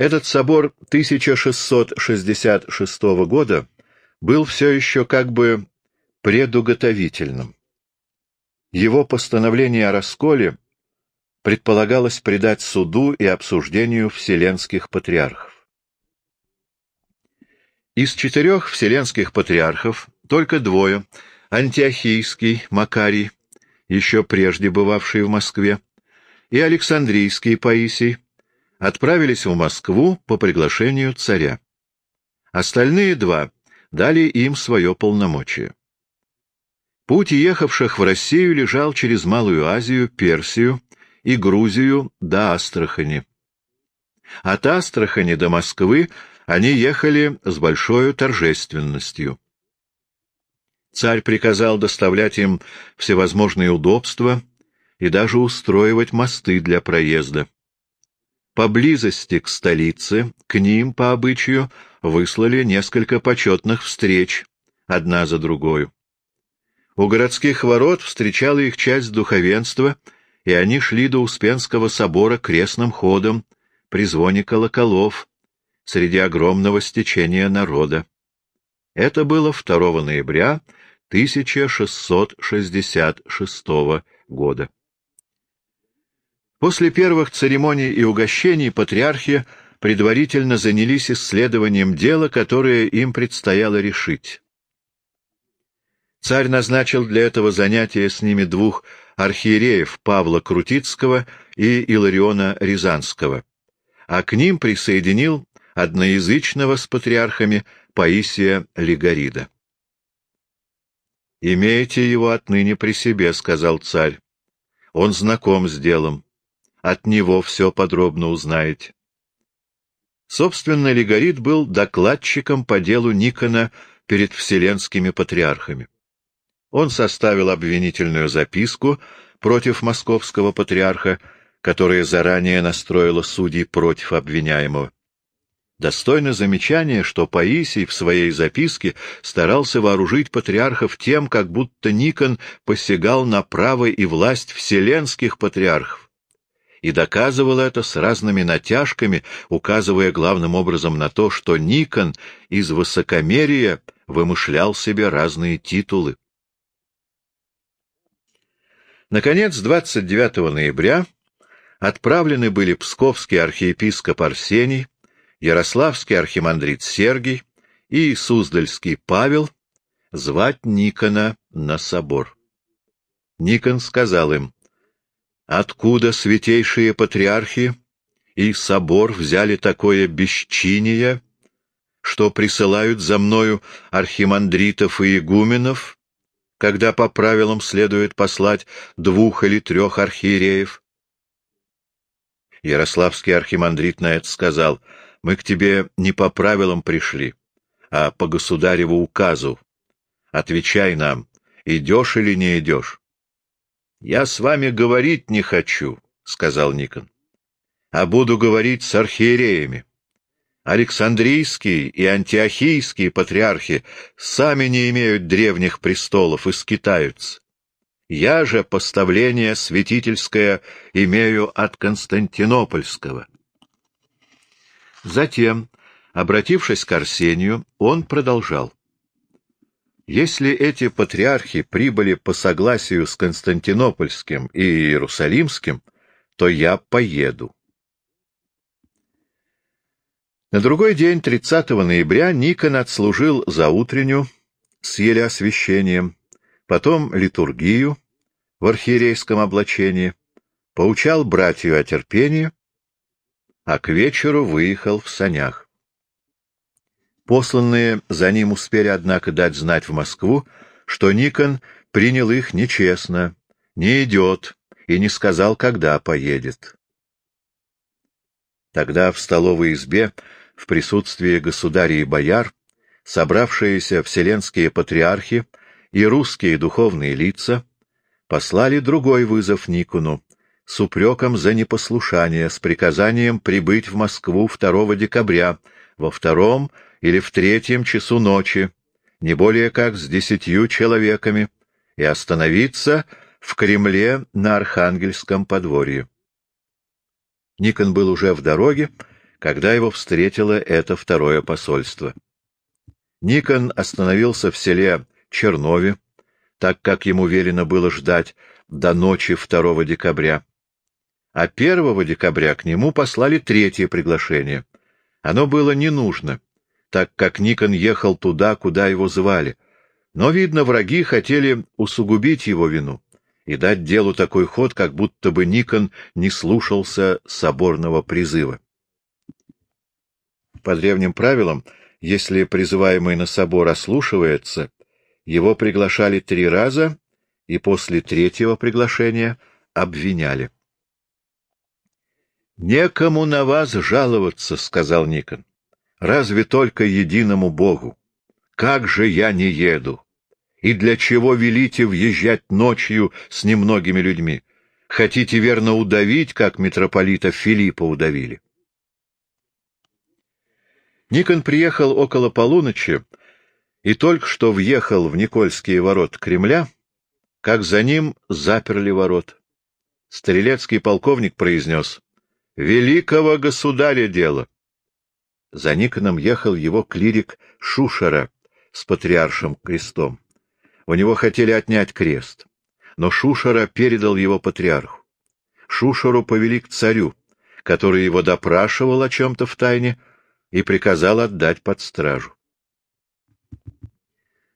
Этот собор 1666 года был все еще как бы предуготовительным. Его постановление о расколе предполагалось предать суду и обсуждению вселенских патриархов. Из четырех вселенских патриархов только двое — Антиохийский Макарий, еще прежде бывавший в Москве, и Александрийский Паисий, отправились в Москву по приглашению царя. Остальные два дали им свое полномочие. Путь ехавших в Россию лежал через Малую Азию, Персию и Грузию до Астрахани. От Астрахани до Москвы они ехали с большой торжественностью. Царь приказал доставлять им всевозможные удобства и даже устроивать мосты для проезда. Поблизости к столице, к ним, по обычаю, выслали несколько почетных встреч, одна за другой. У городских ворот встречала их часть духовенства, и они шли до Успенского собора крестным ходом, при звоне колоколов, среди огромного стечения народа. Это было 2 ноября 1666 года. После первых церемоний и угощений патриархи предварительно занялись исследованием дела, которое им предстояло решить. Царь назначил для этого занятия с ними двух архиереев Павла Крутицкого и Илариона Рязанского, а к ним присоединил одноязычного с патриархами Паисия Лигарида. «Имейте его отныне при себе», — сказал царь. «Он знаком с делом. От него все подробно узнаете». Собственно, Лигорид был докладчиком по делу Никона перед вселенскими патриархами. Он составил обвинительную записку против московского патриарха, которая заранее настроила судей против обвиняемого. Достойно замечания, что Паисий в своей записке старался вооружить патриархов тем, как будто Никон посягал на право и власть вселенских патриархов. И доказывал это с разными натяжками, указывая главным образом на то, что Никон из высокомерия вымышлял себе разные титулы. Наконец, 29 ноября отправлены были псковский архиепископ Арсений, Ярославский архимандрит Сергий и Суздальский Павел звать Никона на собор. Никон сказал им, «Откуда святейшие патриархи и собор взяли такое бесчиние, что присылают за мною архимандритов и игуменов, когда по правилам следует послать двух или трех архиереев. Ярославский архимандрит на это сказал, «Мы к тебе не по правилам пришли, а по государеву указу. Отвечай нам, идешь или не идешь?» «Я с вами говорить не хочу», — сказал Никон, — «а буду говорить с архиереями». Александрийские и антиохийские патриархи сами не имеют древних престолов и скитаются. Я же поставление святительское имею от Константинопольского. Затем, обратившись к Арсению, он продолжал. Если эти патриархи прибыли по согласию с Константинопольским и Иерусалимским, то я поеду. На другой день, 30 ноября, Никон отслужил за утренню с освящением, потом литургию в архиерейском облачении, поучал братью о терпении, а к вечеру выехал в санях. Посланные за ним успели, однако, дать знать в Москву, что Никон принял их нечестно, не идет и не сказал, когда поедет. Тогда в столовой избе в присутствии государей и бояр, собравшиеся вселенские патриархи и русские духовные лица послали другой вызов Никону с упреком за непослушание, с приказанием прибыть в Москву 2 декабря во втором или в третьем часу ночи, не более как с десятью человеками, и остановиться в Кремле на Архангельском подворье. Никон был уже в дороге, когда его встретило это второе посольство. Никон остановился в селе Чернове, так как ему велено было ждать до ночи 2 декабря. А 1 декабря к нему послали третье приглашение. Оно было не нужно, так как Никон ехал туда, куда его звали. Но, видно, враги хотели усугубить его вину и дать делу такой ход, как будто бы Никон не слушался соборного призыва. По древним правилам, если призываемый на собор ослушивается, его приглашали три раза и после третьего приглашения обвиняли. «Некому на вас жаловаться», — сказал Никон. «Разве только единому Богу? Как же я не еду? И для чего велите въезжать ночью с немногими людьми? Хотите верно удавить, как митрополита Филиппа удавили?» Никон приехал около полуночи и только что въехал в Никольские ворот Кремля, как за ним заперли ворот. Стрелецкий полковник произнес «Великого государя дело!» За Никоном ехал его клирик Шушера с патриаршим крестом. У него хотели отнять крест, но Шушера передал его патриарху. Шушеру повели к царю, который его допрашивал о чем-то в тайне, и приказал отдать под стражу.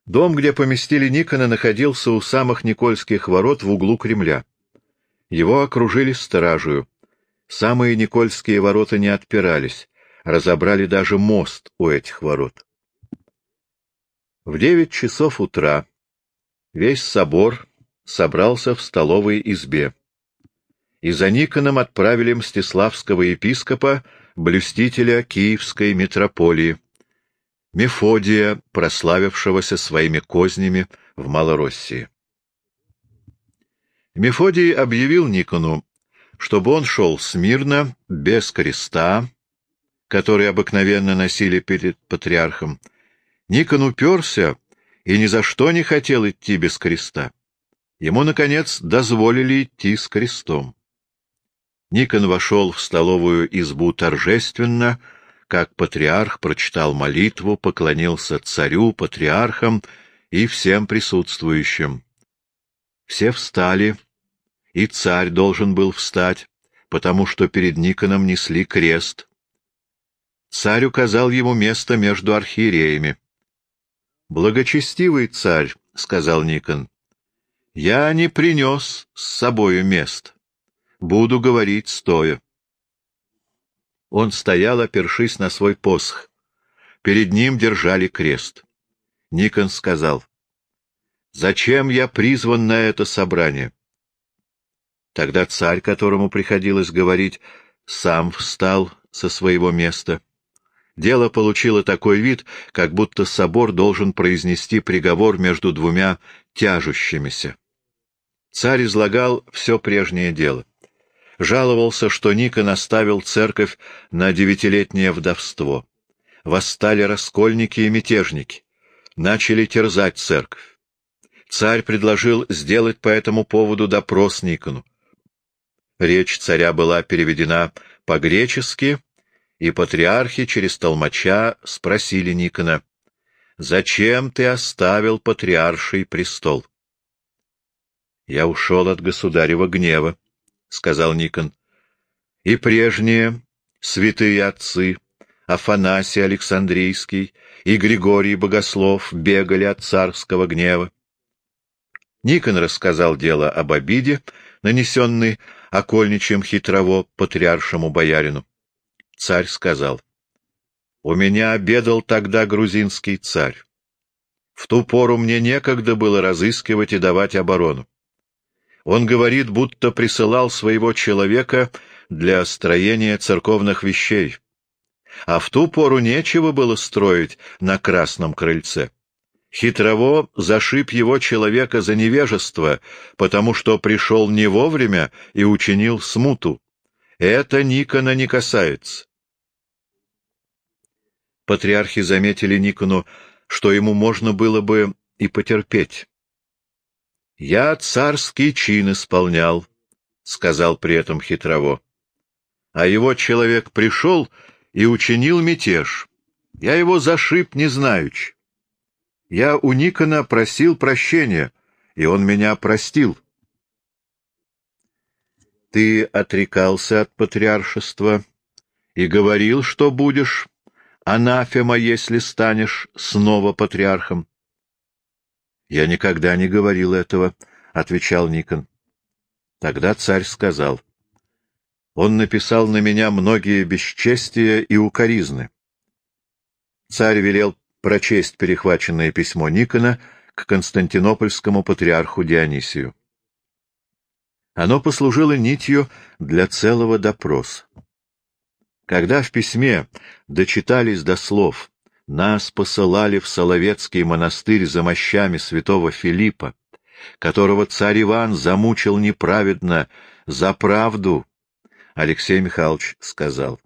Дом, где поместили Никона, находился у самых Никольских ворот в углу Кремля. Его окружили стражую. Самые Никольские ворота не отпирались, разобрали даже мост у этих ворот. В девять часов утра весь собор собрался в столовой избе, и за Никоном отправили мстиславского епископа блюстителя Киевской митрополии, Мефодия, прославившегося своими кознями в Малороссии. Мефодий объявил Никону, чтобы он шел смирно, без креста, который обыкновенно носили перед патриархом. Никон уперся и ни за что не хотел идти без креста. Ему, наконец, дозволили идти с крестом. Никон вошел в столовую избу торжественно, как патриарх прочитал молитву, поклонился царю, патриархам и всем присутствующим. Все встали, и царь должен был встать, потому что перед Никоном несли крест. Царь указал ему место между архиереями. «Благочестивый царь», — сказал Никон, — «я не принес с собою мест. Буду говорить стоя. Он стоял, опершись на свой посох. Перед ним держали крест. Никон сказал, «Зачем я призван на это собрание?» Тогда царь, которому приходилось говорить, сам встал со своего места. Дело получило такой вид, как будто собор должен произнести приговор между двумя тяжущимися. Царь излагал все прежнее дело жаловался, что Никон оставил церковь на девятилетнее вдовство. Восстали раскольники и мятежники, начали терзать церковь. Царь предложил сделать по этому поводу допрос Никону. Речь царя была переведена по-гречески, и патриархи через толмача спросили Никона, «Зачем ты оставил патриарший престол?» «Я ушел от государева гнева», — сказал Никон. — И прежние святые отцы, Афанасий Александрийский и Григорий Богослов бегали от царского гнева. Никон рассказал дело об обиде, нанесенной окольничем хитрово патриаршему боярину. Царь сказал, «У меня обедал тогда грузинский царь. В ту пору мне некогда было разыскивать и давать оборону. Он говорит, будто присылал своего человека для строения церковных вещей. А в ту пору нечего было строить на красном крыльце. Хитрово зашиб его человека за невежество, потому что пришел не вовремя и учинил смуту. Это Никона не касается. Патриархи заметили Никону, что ему можно было бы и потерпеть. «Я царский чин исполнял», — сказал при этом хитрово. А его человек пришел и учинил мятеж. Я его зашиб, не знаючи. Я у Никона просил прощения, и он меня простил. Ты отрекался от патриаршества и говорил, что будешь анафема, если станешь снова патриархом. — Я никогда не говорил этого, — отвечал Никон. Тогда царь сказал, — он написал на меня многие бесчестия и укоризны. Царь велел прочесть перехваченное письмо Никона к константинопольскому патриарху Дионисию. Оно послужило нитью для целого допроса. Когда в письме дочитались до слов «Нас посылали в Соловецкий монастырь за мощами святого Филиппа, которого царь Иван замучил неправедно за правду», Алексей Михайлович сказал.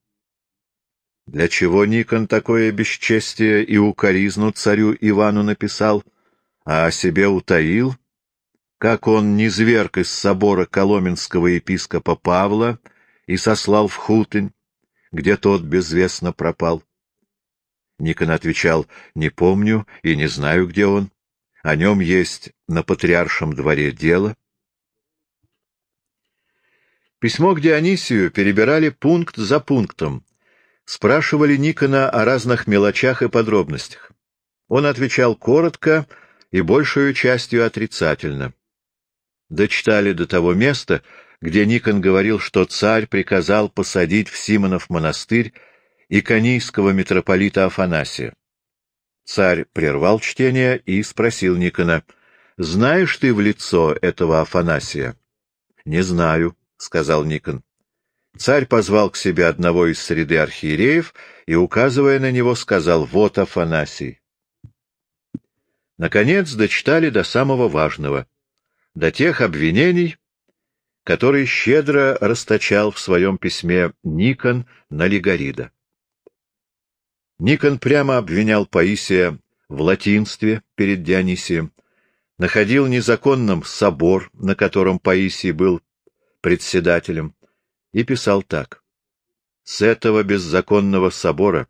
«Для чего Никон такое бесчестие и укоризну царю Ивану написал, а о себе утаил?» Как он низверг из собора коломенского епископа Павла и сослал в Хутынь, где тот безвестно пропал. Никон отвечал, не помню и не знаю, где он. О нем есть на патриаршем дворе дело. Письмо к Дионисию перебирали пункт за пунктом, спрашивали Никона о разных мелочах и подробностях. Он отвечал коротко и большую частью отрицательно дочитали до того места, где Никон говорил, что царь приказал посадить в Симонов монастырь иконийского митрополита Афанасия. Царь прервал чтение и спросил Никона, «Знаешь ты в лицо этого Афанасия?» «Не знаю», — сказал Никон. Царь позвал к себе одного из среды архиереев и, указывая на него, сказал, «Вот Афанасий». Наконец дочитали до самого важного — до тех обвинений, которые щедро расточал в своем письме Никон на Лигарида. Никон прямо обвинял Паисия в латинстве перед Дионисием, находил незаконным собор, на котором Паисий был председателем, и писал так. «С этого беззаконного собора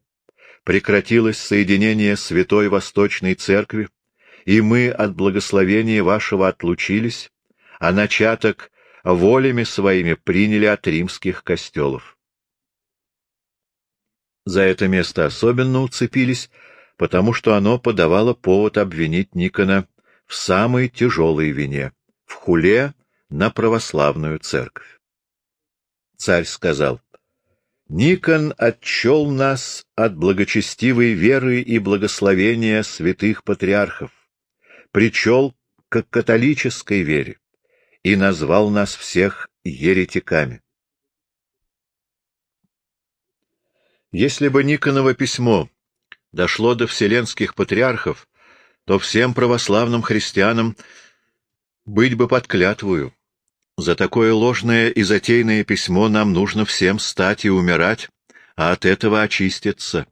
прекратилось соединение Святой Восточной Церкви и мы от благословения вашего отлучились, а начаток волями своими приняли от римских костелов. За это место особенно уцепились, потому что оно подавало повод обвинить Никона в самой тяжелой вине — в хуле на православную церковь. Царь сказал, «Никон отчел нас от благочестивой веры и благословения святых патриархов причел к католической вере и назвал нас всех еретиками. Если бы Никоново письмо дошло до вселенских патриархов, то всем православным христианам быть бы под клятвую. За такое ложное и затейное письмо нам нужно всем стать и умирать, а от этого очиститься.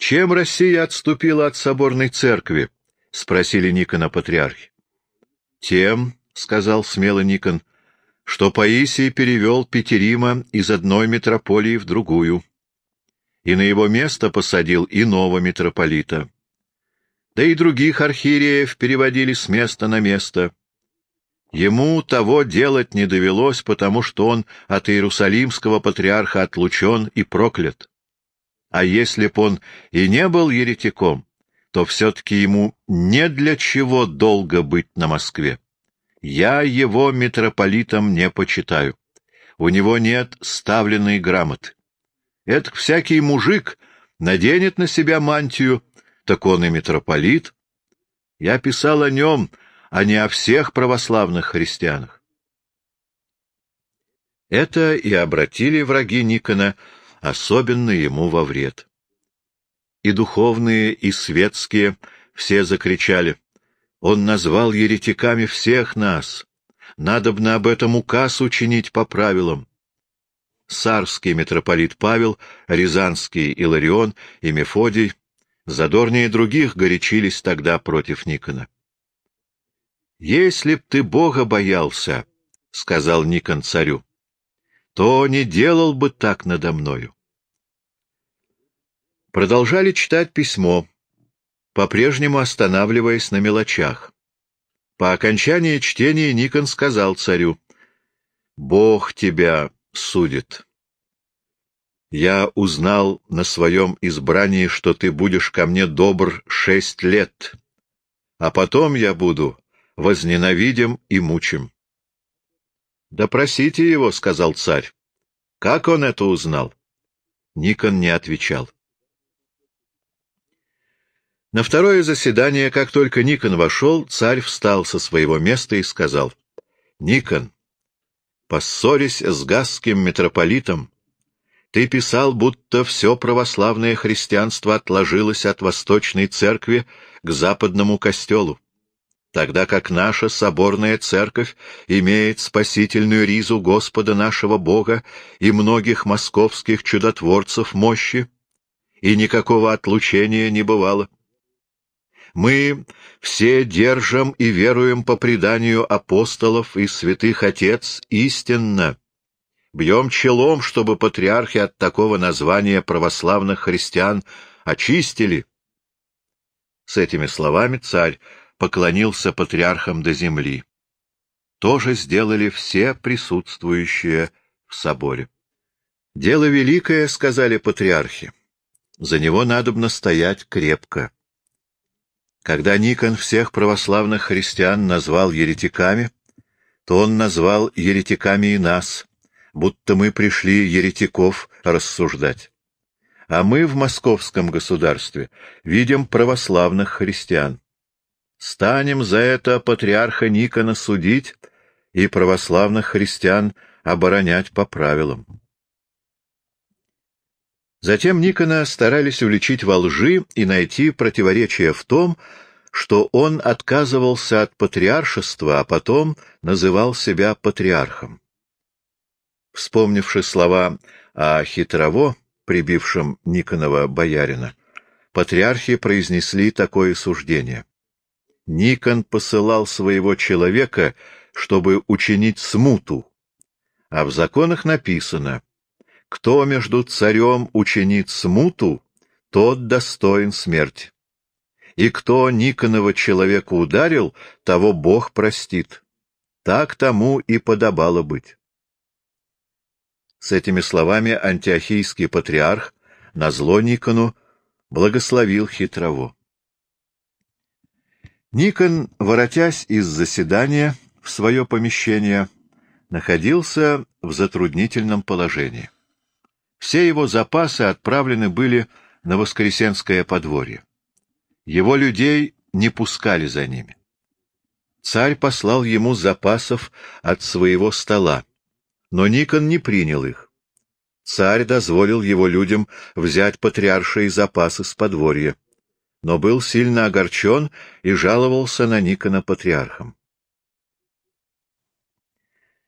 Чем Россия отступила от соборной церкви? — спросили Никона патриархи. — Тем, — сказал смело Никон, — что Паисий перевел Петерима из одной митрополии в другую, и на его место посадил иного митрополита. Да и других архиереев переводили с места на место. Ему того делать не довелось, потому что он от Иерусалимского патриарха отлучен и проклят. А если б он и не был еретиком, то все-таки ему не для чего долго быть на Москве. Я его митрополитом не почитаю. У него нет ставленной грамоты. Это всякий мужик наденет на себя мантию, так он и митрополит. Я писал о нем, а не о всех православных христианах. Это и обратили враги Никона особенно ему во вред. И духовные, и светские все закричали. Он назвал еретиками всех нас. Надобно об этом указ учинить по правилам. Сарский митрополит Павел, Рязанский Иларион и Мефодий, задорнее других, горячились тогда против Никона. «Если б ты Бога боялся, — сказал Никон царю, то не делал бы так надо мною. Продолжали читать письмо, по-прежнему останавливаясь на мелочах. По окончании чтения Никон сказал царю, «Бог тебя судит. Я узнал на своем избрании, что ты будешь ко мне добр шесть лет, а потом я буду возненавидим и мучим». «Допросите его», — сказал царь. «Как он это узнал?» Никон не отвечал. На второе заседание, как только Никон вошел, царь встал со своего места и сказал, «Никон, поссорясь с гасским митрополитом, ты писал, будто все православное христианство отложилось от Восточной Церкви к Западному Костелу, тогда как наша соборная Церковь имеет спасительную ризу Господа нашего Бога и многих московских чудотворцев мощи, и никакого отлучения не бывало. Мы все держим и веруем по преданию апостолов и святых отец истинно. Бьем челом, чтобы патриархи от такого названия православных христиан очистили. С этими словами царь поклонился патриархам до земли. То же сделали все присутствующие в соборе. «Дело великое», — сказали патриархи, — «за него надобно стоять крепко». Когда Никон всех православных христиан назвал еретиками, то он назвал еретиками и нас, будто мы пришли еретиков рассуждать. А мы в московском государстве видим православных христиан. Станем за это патриарха Никона судить и православных христиан оборонять по правилам. Затем Никона старались уличить во лжи и найти противоречие в том, что он отказывался от патриаршества, а потом называл себя патриархом. Вспомнивши слова о хитрово, прибившем Никонова боярина, патриархи произнесли такое суждение. Никон посылал своего человека, чтобы учинить смуту, а в законах написано — кто между царем учинит смуту, тот достоин смерти. И кто Никонова человека ударил, того Бог простит. Так тому и подобало быть. С этими словами антиохийский патриарх, назло Никону, благословил хитрово. Никон, воротясь из заседания в свое помещение, находился в затруднительном положении. Все его запасы отправлены были на Воскресенское подворье. Его людей не пускали за ними. Царь послал ему запасов от своего стола, но Никон не принял их. Царь дозволил его людям взять патриаршие запасы с подворья, но был сильно огорчен и жаловался на Никона патриархом.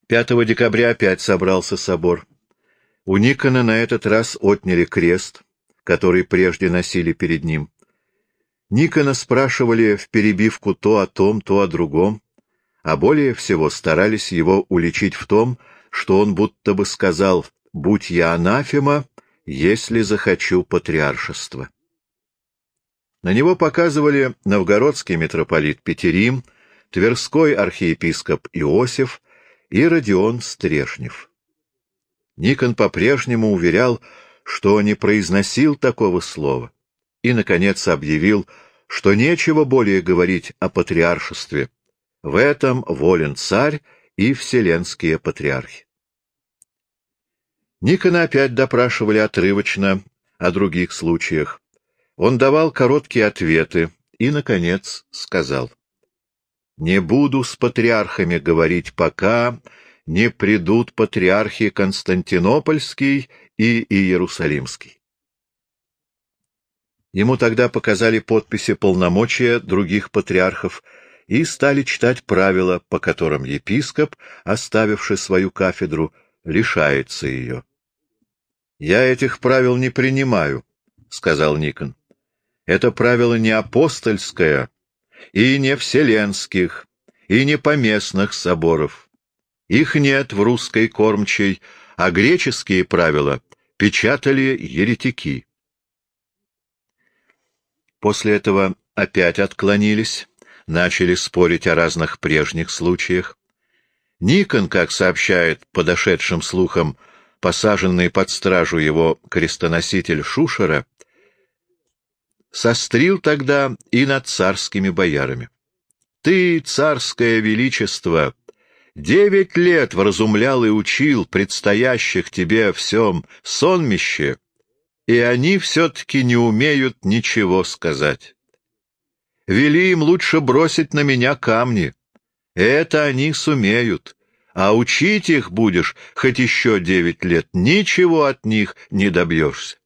5 декабря опять собрался собор. У Никона на этот раз отняли крест, который прежде носили перед ним. Никона спрашивали в перебивку то о том, то о другом, а более всего старались его уличить в том, что он будто бы сказал «Будь я анафема, если захочу патриаршества». На него показывали новгородский митрополит Петерим, Тверской архиепископ Иосиф и Родион Стрешнев. Никон по-прежнему уверял, что не произносил такого слова, и, наконец, объявил, что нечего более говорить о патриаршестве. В этом волен царь и вселенские патриархи. Никона опять допрашивали отрывочно о других случаях. Он давал короткие ответы и, наконец, сказал, «Не буду с патриархами говорить пока, не придут патриархи Константинопольский и Иерусалимский. Ему тогда показали подписи полномочия других патриархов и стали читать правила, по которым епископ, оставивший свою кафедру, лишается ее. «Я этих правил не принимаю», — сказал Никон. «Это правило не апостольское и не вселенских, и не поместных соборов. Их нет в русской кормчей, а греческие правила печатали еретики. После этого опять отклонились, начали спорить о разных прежних случаях. Никон, как сообщает подошедшим слухам посаженный под стражу его крестоноситель Шушера, сострил тогда и над царскими боярами. «Ты, царское величество, девять лет вразумлял и учил предстоящих тебе всем сонмище, и они все-таки не умеют ничего сказать. Вели им лучше бросить на меня камни. Это они сумеют, а учить их будешь хоть еще девять лет, ничего от них не добьешься.